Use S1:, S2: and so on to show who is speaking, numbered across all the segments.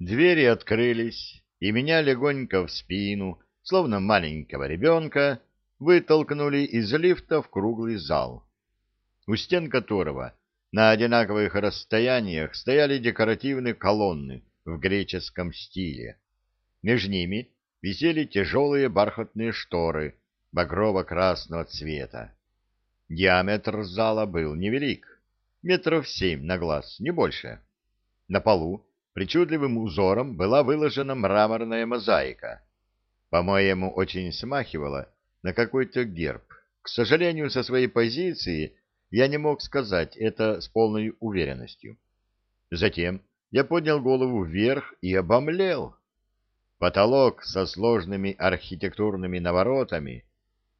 S1: Двери открылись, и меня легонько в спину, словно маленького ребенка, вытолкнули из лифта в круглый зал, у стен которого на одинаковых расстояниях стояли декоративные колонны в греческом стиле. Между ними висели тяжелые бархатные шторы багрово-красного цвета. Диаметр зала был невелик, метров семь на глаз, не больше. На полу причудливым узором была выложена мраморная мозаика. По-моему, очень смахивала на какой-то герб. К сожалению, со своей позиции я не мог сказать это с полной уверенностью. Затем я поднял голову вверх и обомлел. Потолок со сложными архитектурными наворотами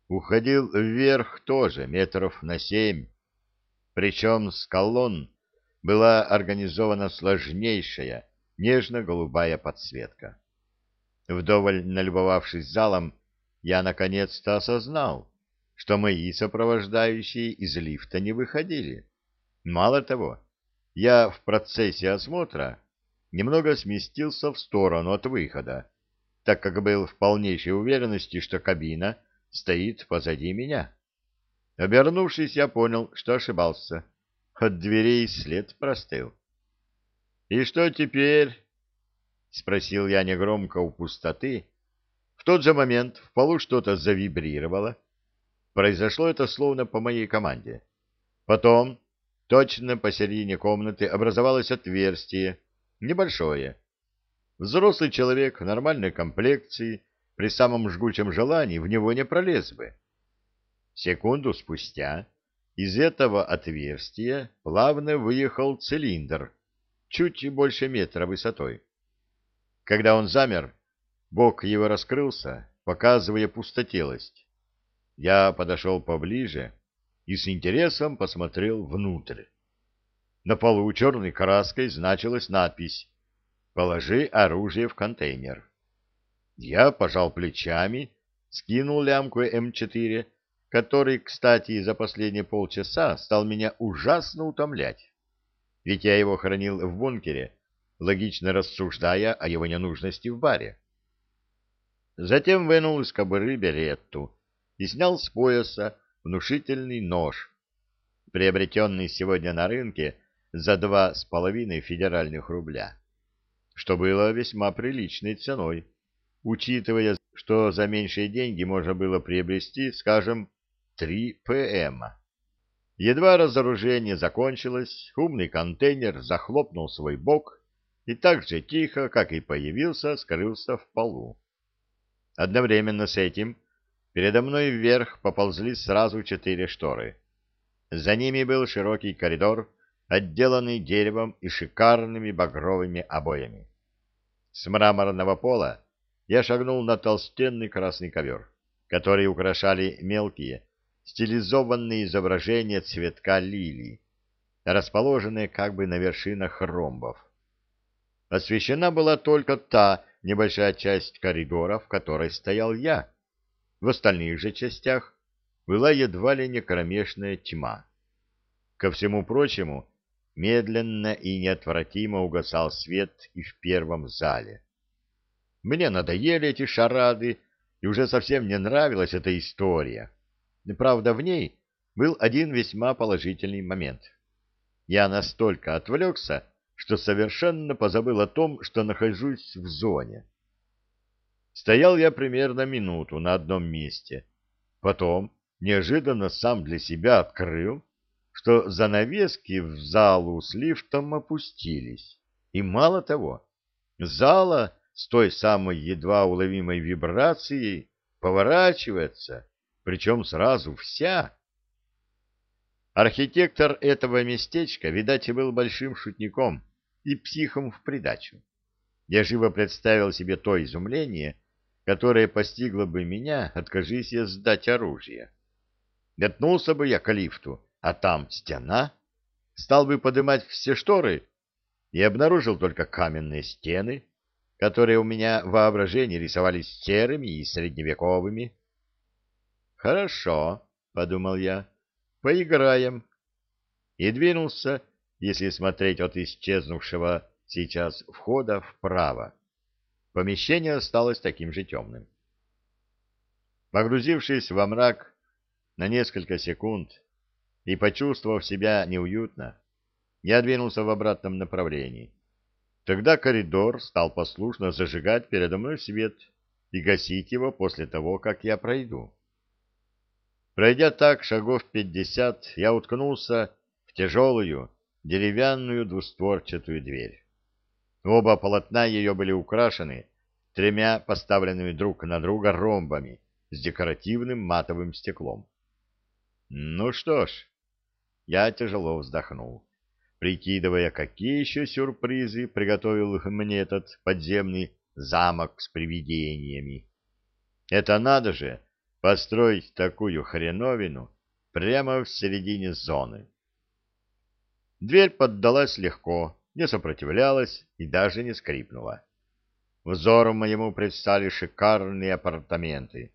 S1: уходил вверх тоже метров на семь. Причем с колонн была организована сложнейшая нежно-голубая подсветка. Вдоволь налюбовавшись залом, я наконец-то осознал, что мои сопровождающие из лифта не выходили. Мало того, я в процессе осмотра немного сместился в сторону от выхода, так как был в полнейшей уверенности, что кабина стоит позади меня. Обернувшись, я понял, что ошибался. От дверей след простыл. — И что теперь? — спросил я негромко у пустоты. В тот же момент в полу что-то завибрировало, Произошло это словно по моей команде. Потом, точно посередине комнаты, образовалось отверстие, небольшое. Взрослый человек нормальной комплекции при самом жгучем желании в него не пролез бы. Секунду спустя из этого отверстия плавно выехал цилиндр, чуть больше метра высотой. Когда он замер, бок его раскрылся, показывая пустотелость. Я подошел поближе и с интересом посмотрел внутрь. На полу черной краской значилась надпись «Положи оружие в контейнер». Я пожал плечами, скинул лямку М4, который, кстати, за последние полчаса стал меня ужасно утомлять. Ведь я его хранил в бункере, логично рассуждая о его ненужности в баре. Затем вынул из кобуры беретту, и снял с пояса внушительный нож, приобретенный сегодня на рынке за два с половиной федеральных рубля, что было весьма приличной ценой, учитывая, что за меньшие деньги можно было приобрести, скажем, 3 ПМ. Едва разоружение закончилось, умный контейнер захлопнул свой бок и так же тихо, как и появился, скрылся в полу. Одновременно с этим Передо мной вверх поползли сразу четыре шторы. За ними был широкий коридор, отделанный деревом и шикарными багровыми обоями. С мраморного пола я шагнул на толстенный красный ковер, который украшали мелкие, стилизованные изображения цветка лилий, расположенные как бы на вершинах ромбов. Освещена была только та небольшая часть коридора, в которой стоял я, в остальных же частях была едва ли не кромешная тьма. Ко всему прочему, медленно и неотвратимо угасал свет и в первом зале. Мне надоели эти шарады, и уже совсем не нравилась эта история. Правда, в ней был один весьма положительный момент. Я настолько отвлекся, что совершенно позабыл о том, что нахожусь в зоне. Стоял я примерно минуту на одном месте. Потом неожиданно сам для себя открыл, что занавески в залу с лифтом опустились. И мало того, зала с той самой едва уловимой вибрацией поворачивается, причем сразу вся. Архитектор этого местечка, видать, и был большим шутником и психом в придачу. Я живо представил себе то изумление, которое постигло бы меня, откажись я сдать оружие. Метнулся бы я к лифту, а там стена, стал бы поднимать все шторы и обнаружил только каменные стены, которые у меня в воображении рисовались серыми и средневековыми. «Хорошо», — подумал я, — «поиграем». И двинулся, если смотреть от исчезнувшего сейчас входа вправо. Помещение осталось таким же темным. Погрузившись во мрак на несколько секунд и почувствовав себя неуютно, я двинулся в обратном направлении. Тогда коридор стал послушно зажигать передо мной свет и гасить его после того, как я пройду. Пройдя так шагов пятьдесят, я уткнулся в тяжелую деревянную двустворчатую дверь. Оба полотна ее были украшены тремя поставленными друг на друга ромбами с декоративным матовым стеклом. Ну что ж, я тяжело вздохнул, прикидывая, какие еще сюрпризы приготовил мне этот подземный замок с привидениями. Это надо же построить такую хреновину прямо в середине зоны. Дверь поддалась легко, не сопротивлялась и даже не скрипнула. Взору моему предстали шикарные апартаменты.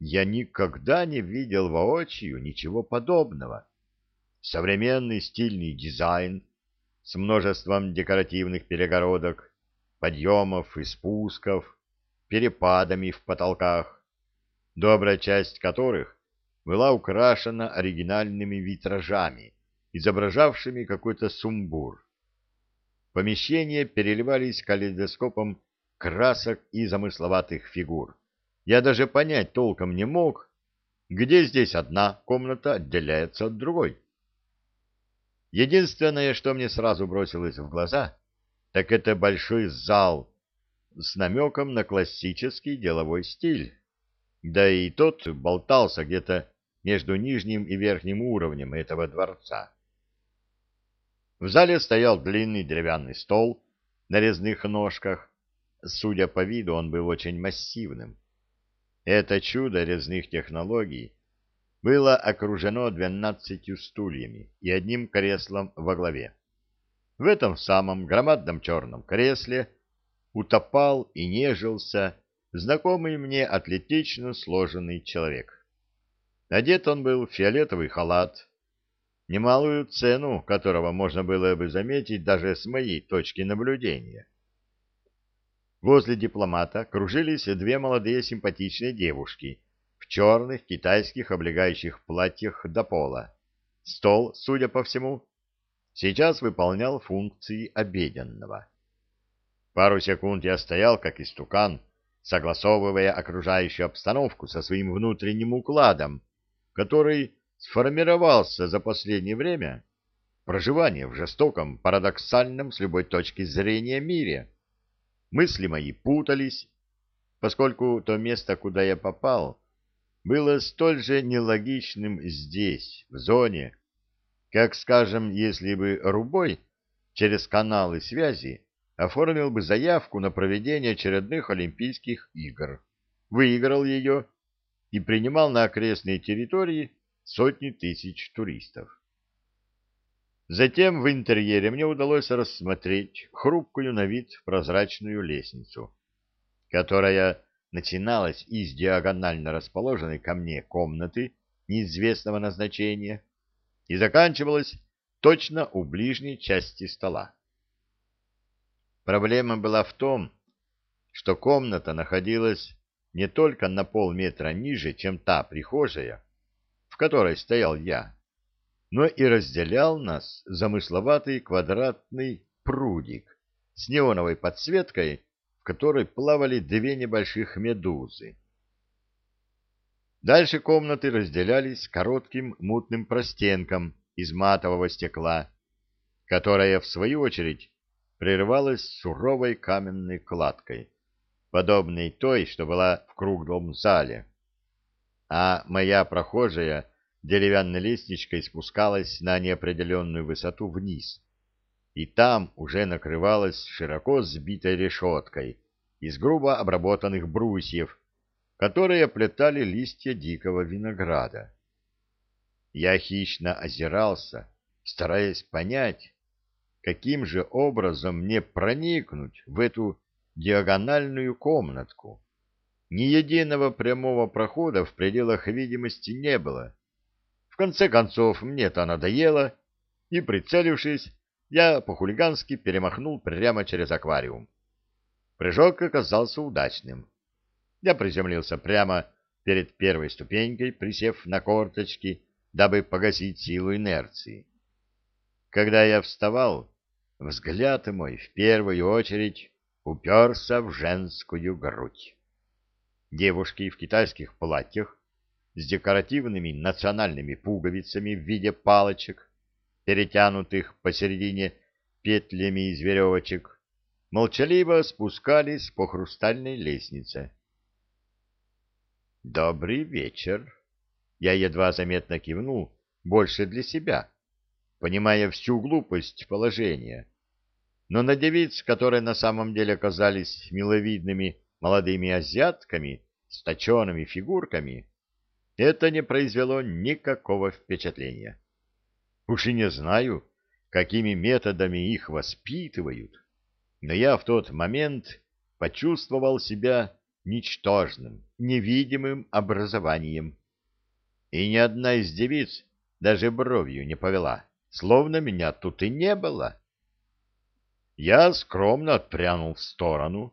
S1: Я никогда не видел воочию ничего подобного. Современный стильный дизайн с множеством декоративных перегородок, подъемов и спусков, перепадами в потолках, добрая часть которых была украшена оригинальными витражами, изображавшими какой-то сумбур. Помещения переливались калейдоскопом красок и замысловатых фигур. Я даже понять толком не мог, где здесь одна комната отделяется от другой. Единственное, что мне сразу бросилось в глаза, так это большой зал с намеком на классический деловой стиль да и тот болтался где-то между нижним и верхним уровнем этого дворца. В зале стоял длинный деревянный стол на резных ножках. Судя по виду, он был очень массивным. Это чудо резных технологий было окружено двенадцатью стульями и одним креслом во главе. В этом самом громадном черном кресле утопал и нежился знакомый мне атлетично сложенный человек. Одет он был в фиолетовый халат, немалую цену которого можно было бы заметить даже с моей точки наблюдения. Возле дипломата кружились две молодые симпатичные девушки в черных китайских облегающих платьях до пола. Стол, судя по всему, сейчас выполнял функции обеденного. Пару секунд я стоял, как истукан, согласовывая окружающую обстановку со своим внутренним укладом, который сформировался за последнее время проживание в жестоком, парадоксальном с любой точки зрения мире. Мысли мои путались, поскольку то место, куда я попал, было столь же нелогичным здесь, в зоне, как, скажем, если бы Рубой через каналы связи оформил бы заявку на проведение очередных Олимпийских игр, выиграл ее и принимал на окрестные территории сотни тысяч туристов. Затем в интерьере мне удалось рассмотреть хрупкую на вид прозрачную лестницу, которая начиналась из диагонально расположенной ко мне комнаты неизвестного назначения и заканчивалась точно у ближней части стола. Проблема была в том, что комната находилась не только на полметра ниже, чем та прихожая, в которой стоял я, но и разделял нас замысловатый квадратный прудик с неоновой подсветкой, в которой плавали две небольших медузы. Дальше комнаты разделялись коротким мутным простенком из матового стекла, которое, в свою очередь, прерывалась суровой каменной кладкой, подобной той, что была в круглом зале. А моя прохожая деревянной лестничкой спускалась на неопределенную высоту вниз, и там уже накрывалась широко сбитой решеткой из грубо обработанных брусьев, которые оплетали листья дикого винограда. Я хищно озирался, стараясь понять, каким же образом мне проникнуть в эту диагональную комнатку. Ни единого прямого прохода в пределах видимости не было. В конце концов, мне это надоело, и, прицелившись, я по-хулигански перемахнул прямо через аквариум. Прыжок оказался удачным. Я приземлился прямо перед первой ступенькой, присев на корточки, дабы погасить силу инерции. Когда я вставал, взгляд мой в первую очередь уперся в женскую грудь. Девушки в китайских платьях с декоративными национальными пуговицами в виде палочек, перетянутых посередине петлями из веревочек, молчаливо спускались по хрустальной лестнице. «Добрый вечер!» Я едва заметно кивнул, больше для себя, понимая всю глупость положения. Но на девиц, которые на самом деле оказались миловидными молодыми азиатками с точеными фигурками, это не произвело никакого впечатления. Уж и не знаю, какими методами их воспитывают, но я в тот момент почувствовал себя ничтожным, невидимым образованием. И ни одна из девиц даже бровью не повела, словно меня тут и не было. Я скромно отпрянул в сторону.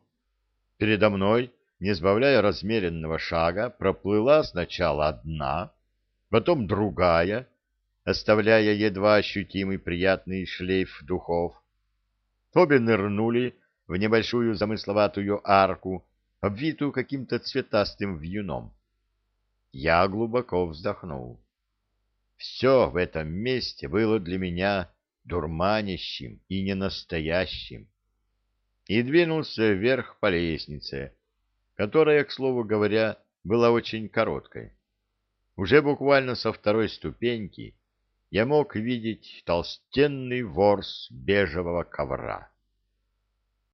S1: Передо мной, не сбавляя размеренного шага, проплыла сначала одна, потом другая, оставляя едва ощутимый приятный шлейф духов. Обе нырнули в небольшую замысловатую арку, обвитую каким-то цветастым вьюном. Я глубоко вздохнул. Все в этом месте было для меня дурманящим и ненастоящим. И двинулся вверх по лестнице, которая, к слову говоря, была очень короткой. Уже буквально со второй ступеньки я мог видеть толстенный ворс бежевого ковра.